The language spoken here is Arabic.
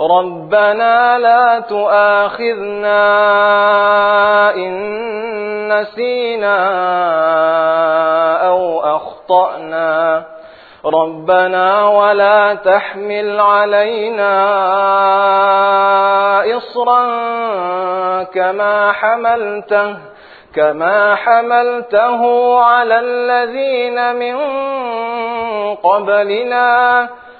ربنا لا تؤاخذنا إن نسينا أو أخطأنا ربنا ولا تحمل علينا إصرا كما حملته كما حملته على الذين من قبلنا